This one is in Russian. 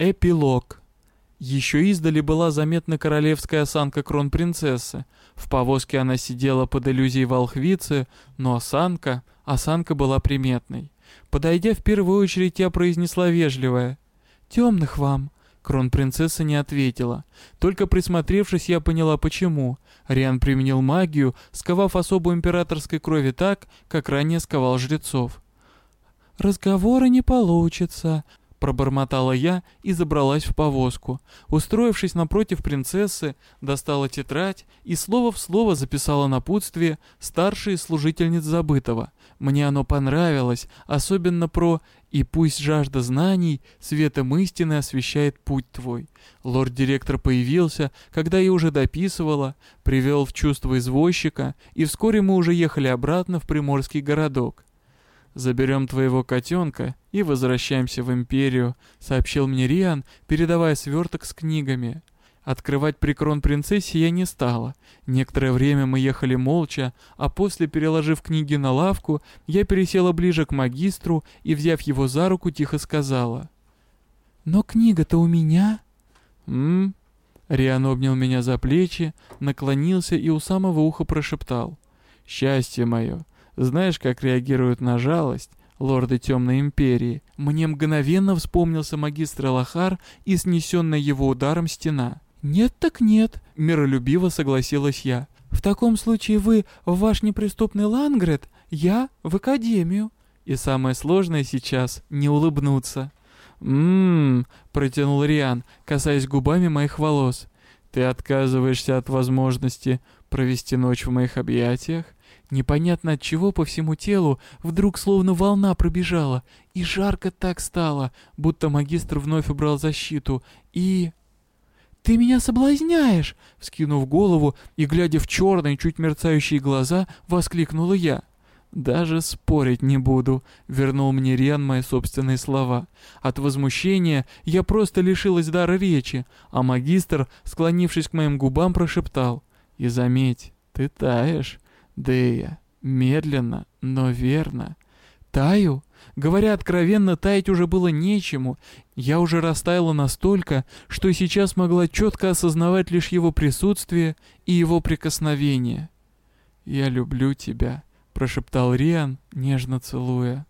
Эпилог. Еще издали была заметна королевская осанка кронпринцессы. В повозке она сидела под иллюзией волхвицы, но осанка, осанка была приметной. Подойдя в первую очередь, я произнесла вежливое «Темных вам». Кронпринцесса не ответила. Только присмотревшись, я поняла почему. Риан применил магию, сковав особу императорской крови так, как ранее сковал жрецов. «Разговора не получится», Пробормотала я и забралась в повозку. Устроившись напротив принцессы, достала тетрадь и слово в слово записала напутствие старшей служительниц забытого. Мне оно понравилось, особенно про «И пусть жажда знаний светом истины освещает путь твой». Лорд-директор появился, когда я уже дописывала, привел в чувство извозчика, и вскоре мы уже ехали обратно в приморский городок. «Заберем твоего котенка и возвращаемся в Империю», — сообщил мне Риан, передавая сверток с книгами. Открывать прикрон принцессе я не стала. Некоторое время мы ехали молча, а после, переложив книги на лавку, я пересела ближе к магистру и, взяв его за руку, тихо сказала. «Но книга-то у меня?» «М?», Риан обнял меня за плечи, наклонился и у самого уха прошептал. «Счастье мое! Знаешь, как реагируют на жалость лорды Темной Империи? Мне мгновенно вспомнился магистр Лохар и снесенная его ударом стена. «Нет так нет», — миролюбиво согласилась я. «В таком случае вы в ваш неприступный Лангрет, я в Академию». И самое сложное сейчас — не улыбнуться. «М-м-м», протянул Риан, касаясь губами моих волос. «Ты отказываешься от возможности провести ночь в моих объятиях? Непонятно от чего по всему телу вдруг словно волна пробежала, и жарко так стало, будто магистр вновь убрал защиту, и... «Ты меня соблазняешь!» Вскинув голову и глядя в черные, чуть мерцающие глаза, воскликнула я. «Даже спорить не буду», — вернул мне Риан мои собственные слова. От возмущения я просто лишилась дара речи, а магистр, склонившись к моим губам, прошептал. «И заметь, ты таешь. Дея, медленно, но верно. Таю? Говоря откровенно, таять уже было нечему. Я уже растаяла настолько, что сейчас могла четко осознавать лишь его присутствие и его прикосновение. «Я люблю тебя», — прошептал Риан, нежно целуя.